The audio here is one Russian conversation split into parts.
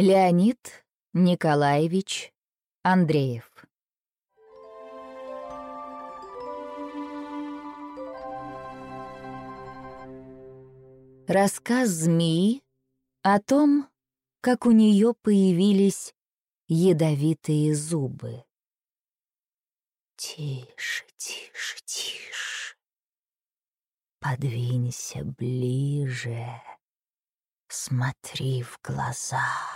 Леонид Николаевич Андреев Рассказ змеи о том, как у нее появились ядовитые зубы. Тише, тише, тише. Подвинься ближе. Смотри в глаза.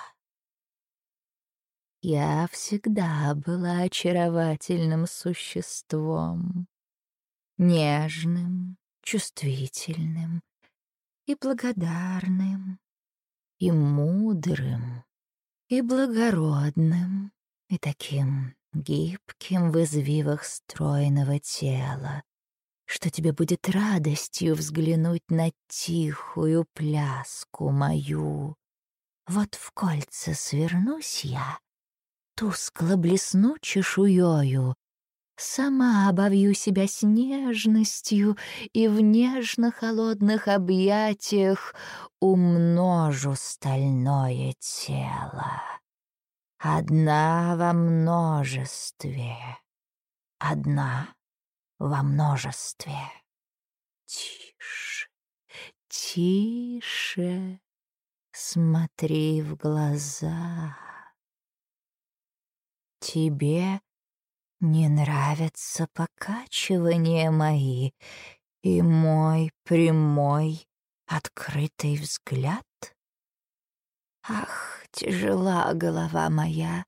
Я всегда была очаровательным существом, нежным, чувствительным и благодарным, и мудрым, и благородным, и таким гибким в извивах стройного тела, что тебе будет радостью взглянуть на тихую пляску мою. Вот в кольца свернусь я тускло блесну чешуёю, Сама обовью себя снежностью и в нежно-холодных объятиях умножу стальное тело. Одна во множестве, одна во множестве. Тише, тише, смотри в глаза. Тебе не нравятся покачивания мои и мой прямой открытый взгляд? Ах, тяжела голова моя,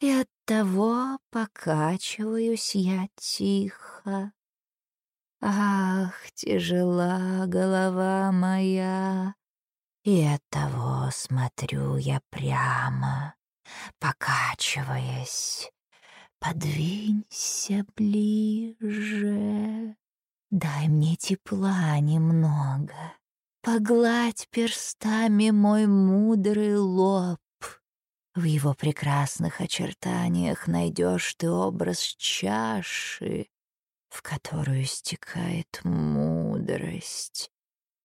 и оттого покачиваюсь я тихо. Ах, тяжела голова моя, и оттого смотрю я прямо, покачиваясь. Подвинься ближе, дай мне тепла немного. Погладь перстами мой мудрый лоб. В его прекрасных очертаниях найдешь ты образ чаши, в которую стекает мудрость,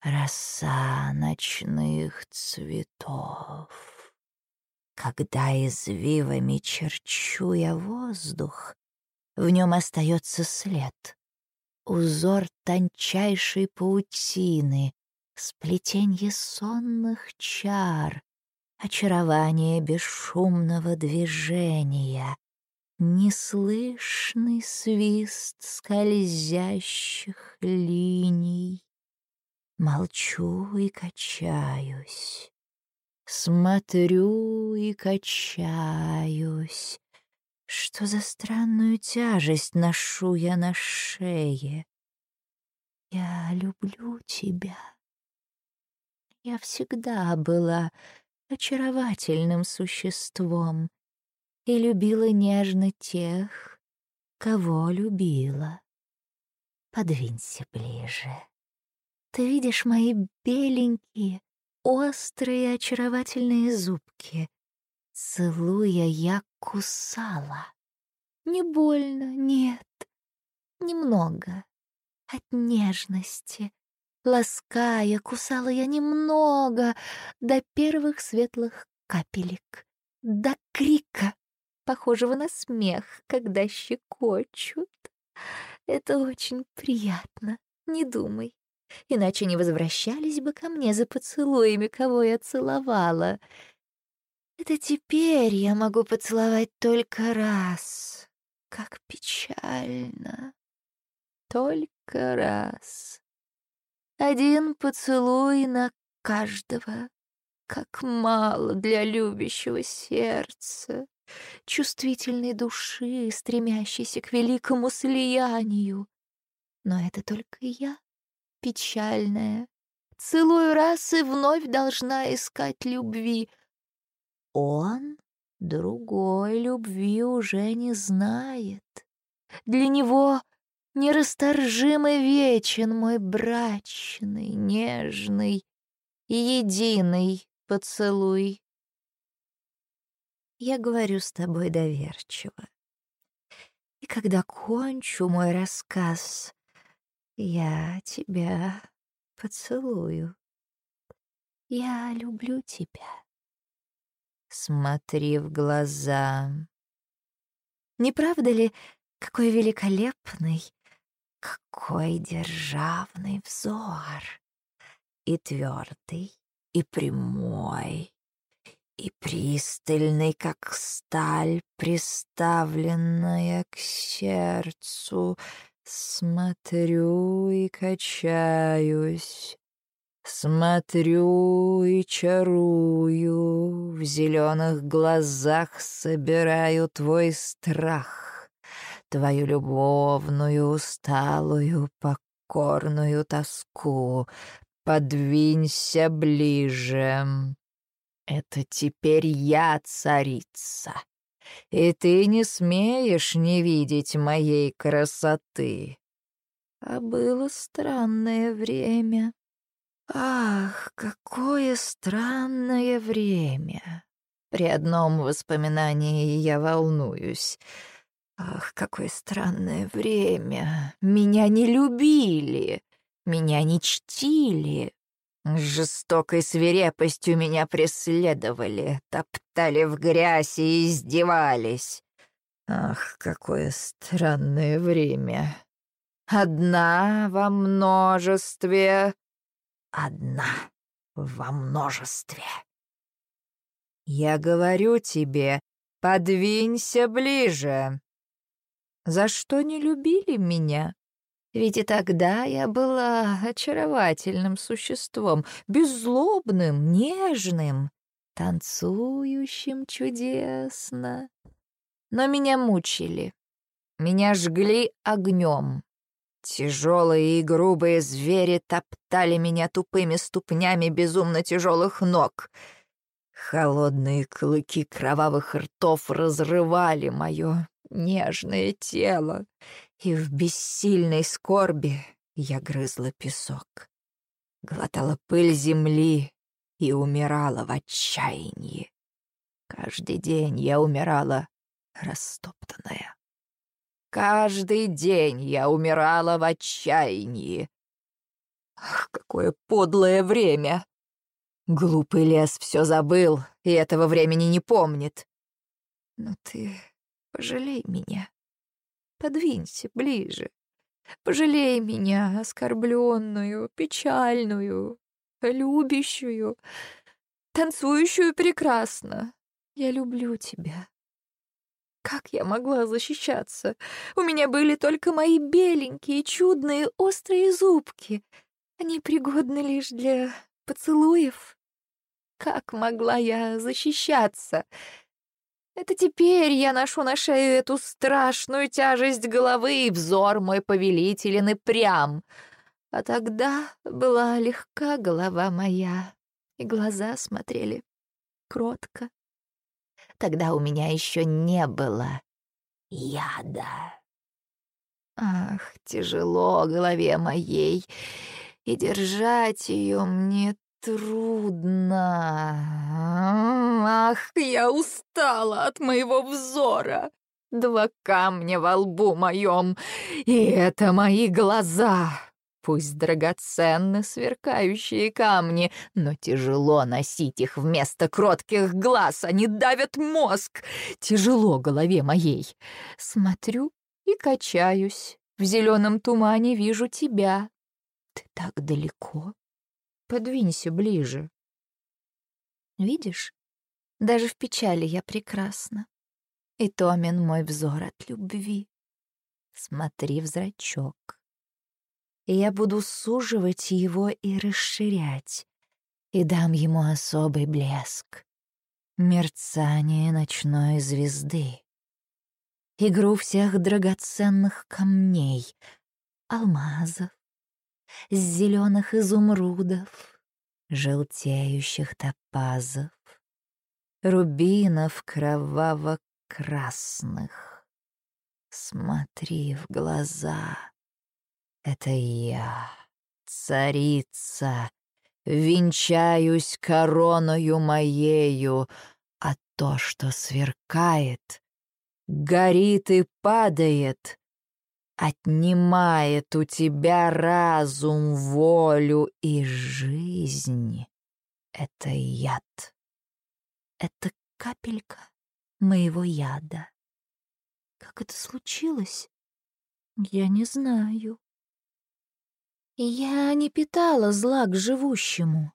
роса ночных цветов. Когда извивами черчу я воздух, в нем остается след. Узор тончайшей паутины, сплетенье сонных чар, очарование бесшумного движения, неслышный свист скользящих линий. Молчу и качаюсь. Смотрю и качаюсь. Что за странную тяжесть ношу я на шее? Я люблю тебя. Я всегда была очаровательным существом и любила нежно тех, кого любила. Подвинься ближе. Ты видишь мои беленькие, острые очаровательные зубки. Целуя, я кусала. Не больно, нет, немного. От нежности. Лаская, кусала я немного до первых светлых капелек, до крика, похожего на смех, когда щекочут. Это очень приятно, не думай иначе не возвращались бы ко мне за поцелуями, кого я целовала. Это теперь я могу поцеловать только раз. Как печально. Только раз. Один поцелуй на каждого. Как мало для любящего сердца, чувствительной души, стремящейся к великому слиянию. Но это только я печальная. Целую раз и вновь должна искать любви. Он другой любви уже не знает. Для него нерасторжимо вечен мой брачный, нежный и единый поцелуй. Я говорю с тобой доверчиво. И когда кончу мой рассказ, я тебя поцелую. Я люблю тебя. смотри в глаза. Не правда ли, какой великолепный, какой державный взор? И твердый, и прямой, и пристальный, как сталь, приставленная к сердцу. Смотрю и качаюсь, смотрю и чарую, в зеленых глазах собираю твой страх, твою любовную, усталую, покорную тоску. Подвинься ближе. Это теперь я царица, и ты не смеешь не видеть моей красоты. А было странное время. Ах, какое странное время. При одном воспоминании я волнуюсь. Ах, какое странное время. Меня не любили, меня не чтили. С жестокой свирепостью меня преследовали, топтали в грязь и издевались. Ах, какое странное время. Одна во множестве, одна во множестве. Я говорю тебе, подвинься ближе. За что не любили меня? Ведь и тогда я была очаровательным существом, беззлобным, нежным, танцующим чудесно. Но меня мучили, меня жгли огнем. Тяжелые и грубые звери топтали меня тупыми ступнями безумно тяжелых ног. Холодные клыки кровавых ртов разрывали мое нежное тело, и в бессильной скорби я грызла песок, глотала пыль земли и умирала в отчаянии. Каждый день я умирала растоптанная. Каждый день я умирала в отчаянии. Ах, какое подлое время! Глупый лес все забыл и этого времени не помнит. Но ты Пожалей меня. Подвинься ближе. Пожалей меня, оскорбленную, печальную, любящую, танцующую прекрасно. Я люблю тебя. Как я могла защищаться? У меня были только мои беленькие, чудные, острые зубки. Они пригодны лишь для поцелуев. Как могла я защищаться? Это теперь я ношу на шею эту страшную тяжесть головы, и взор мой повелителен и прям. А тогда была легка голова моя, и глаза смотрели кротко. Тогда у меня еще не было яда. Ах, тяжело голове моей, и держать ее мне Трудно. Ах, я устала от моего взора. Два камня во лбу моем, и это мои глаза. Пусть драгоценны сверкающие камни, но тяжело носить их вместо кротких глаз, они давят мозг. Тяжело голове моей. Смотрю и качаюсь. В зеленом тумане вижу тебя. Ты так далеко. Подвинься ближе. Видишь, даже в печали я прекрасна. И томен мой взор от любви. Смотри в зрачок. И я буду суживать его и расширять, и дам ему особый блеск, мерцание ночной звезды, игру всех драгоценных камней, алмазов, с зеленых изумрудов, желтеющих топазов, рубинов кроваво-красных. Смотри в глаза, это я, царица, венчаюсь короною моею, а то, что сверкает, горит и падает, отнимает у тебя разум, волю и жизнь. Это яд. Это капелька моего яда. Как это случилось? Я не знаю. Я не питала зла к живущему.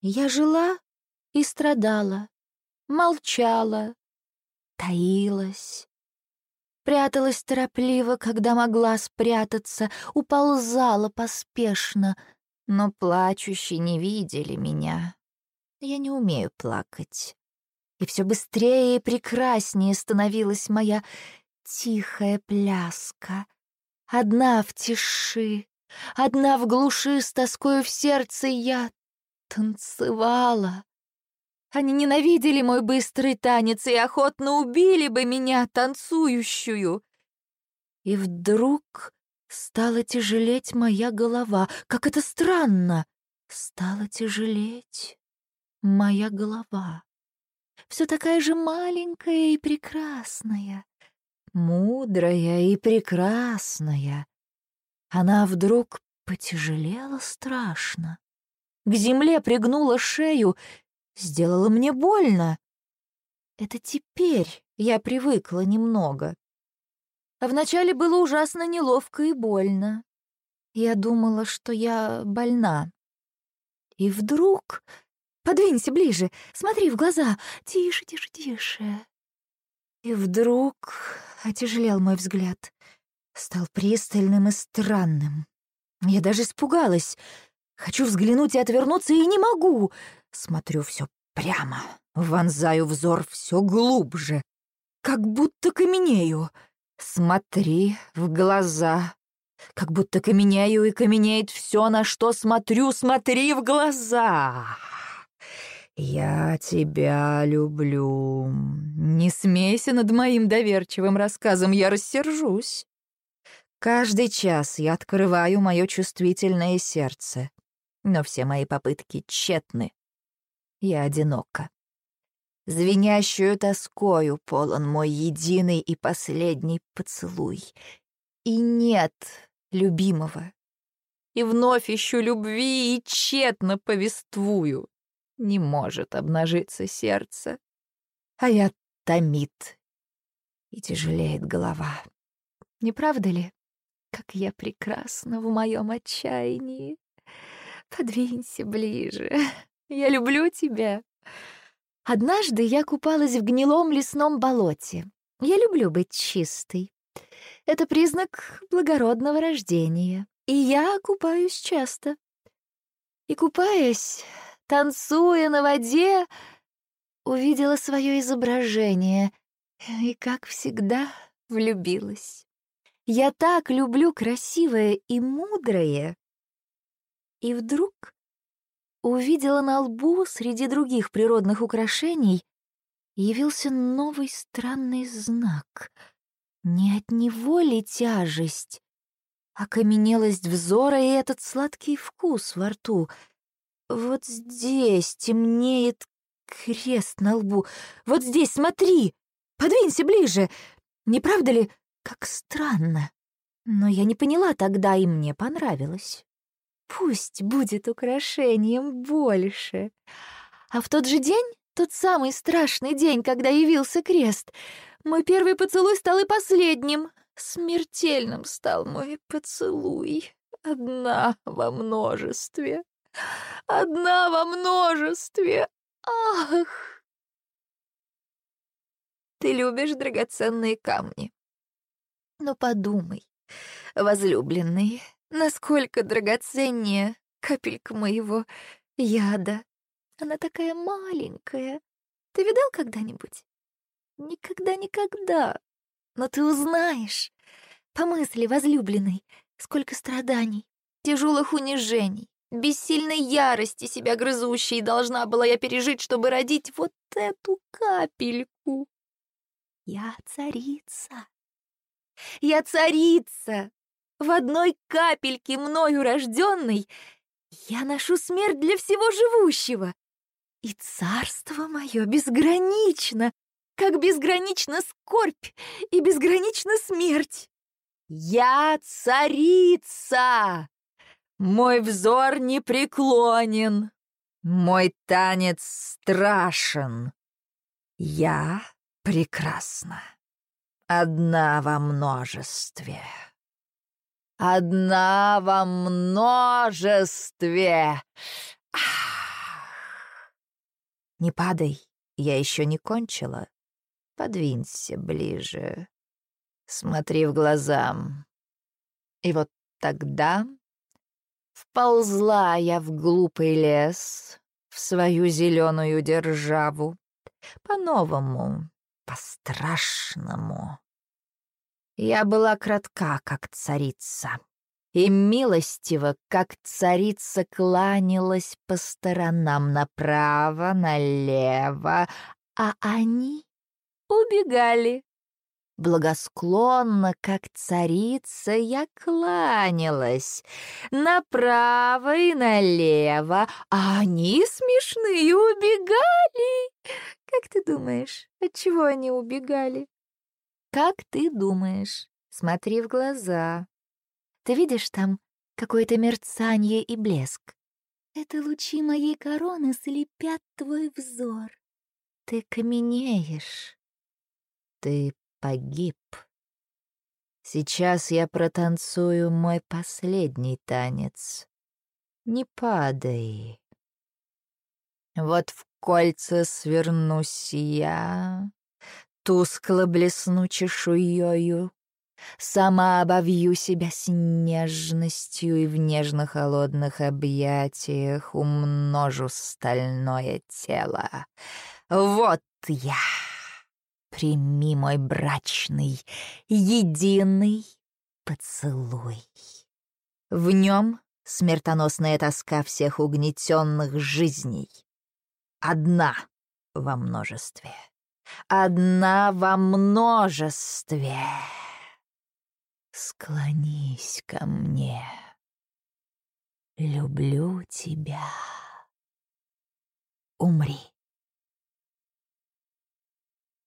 Я жила и страдала, молчала, таилась. Пряталась торопливо, когда могла спрятаться, уползала поспешно, но плачущие не видели меня. Я не умею плакать. И все быстрее и прекраснее становилась моя тихая пляска. Одна в тиши, одна в глуши с тоскою в сердце я танцевала. Они ненавидели мой быстрый танец и охотно убили бы меня, танцующую. И вдруг стала тяжелеть моя голова. Как это странно! Стала тяжелеть моя голова. Все такая же маленькая и прекрасная, мудрая и прекрасная. Она вдруг потяжелела страшно. К земле пригнула шею сделала мне больно. Это теперь я привыкла немного. А вначале было ужасно неловко и больно. Я думала, что я больна. И вдруг... Подвинься ближе, смотри в глаза. Тише, тише, тише. И вдруг отяжелел мой взгляд. Стал пристальным и странным. Я даже испугалась. Хочу взглянуть и отвернуться, и не могу. Смотрю все прямо, вонзаю взор все глубже, как будто каменею. Смотри в глаза, как будто каменею и каменеет все, на что смотрю, смотри в глаза. «Я тебя люблю. Не смейся над моим доверчивым рассказом, я рассержусь. Каждый час я открываю мое чувствительное сердце, но все мои попытки тщетны. Я одинока. Звенящую тоскою полон мой единый и последний поцелуй. И нет любимого. И вновь ищу любви и тщетно повествую. Не может обнажиться сердце, а я томит, и тяжелеет голова. Не правда ли, как я прекрасна в моем отчаянии? Подвинься ближе. Я люблю тебя. Однажды я купалась в гнилом лесном болоте. Я люблю быть чистой. Это признак благородного рождения. И я купаюсь часто. И купаясь, танцуя на воде, увидела свое изображение и, как всегда, влюбилась. Я так люблю красивое и мудрое. И вдруг увидела на лбу среди других природных украшений явился новый странный знак. Не от него ли тяжесть, а каменелость взора и этот сладкий вкус во рту. Вот здесь темнеет крест на лбу. Вот здесь, смотри! Подвинься ближе! Не правда ли, как странно? Но я не поняла тогда, и мне понравилось. Пусть будет украшением больше. А в тот же день, тот самый страшный день, когда явился крест, мой первый поцелуй стал и последним. Смертельным стал мой поцелуй. Одна во множестве. Одна во множестве. Ах! Ты любишь драгоценные камни. Но подумай, возлюбленный, Насколько драгоценнее капелька моего яда. Она такая маленькая. Ты видал когда-нибудь? Никогда-никогда. Но ты узнаешь. Помысли, возлюбленный, сколько страданий, тяжелых унижений, бессильной ярости себя грызущей должна была я пережить, чтобы родить вот эту капельку. Я царица. Я царица, в одной капельке мною рожденной я ношу смерть для всего живущего. И царство мое безгранично, как безгранична скорбь и безгранична смерть. Я царица! Мой взор непреклонен, мой танец страшен. Я прекрасна. Одна во множестве. Одна во множестве. Не падай, я еще не кончила. Подвинься ближе. Смотри в глаза. И вот тогда вползла я в глупый лес, в свою зеленую державу, по-новому, по-страшному. Я была кратка, как царица, и милостиво, как царица, кланялась по сторонам направо, налево, а они убегали. Благосклонно, как царица, я кланялась направо и налево, а они смешные убегали. Как ты думаешь, от чего они убегали? Как ты думаешь? Смотри в глаза. Ты видишь там какое-то мерцание и блеск? Это лучи моей короны слепят твой взор. Ты каменеешь. Ты погиб. Сейчас я протанцую мой последний танец. Не падай. Вот в кольца свернусь я, тускло блесну чешуёю, Сама обовью себя с нежностью и в нежно-холодных объятиях умножу стальное тело. Вот я! Прими мой брачный, единый поцелуй. В нем смертоносная тоска всех угнетенных жизней. Одна во множестве. Одна во множестве. Склонись ко мне. Люблю тебя. Умри.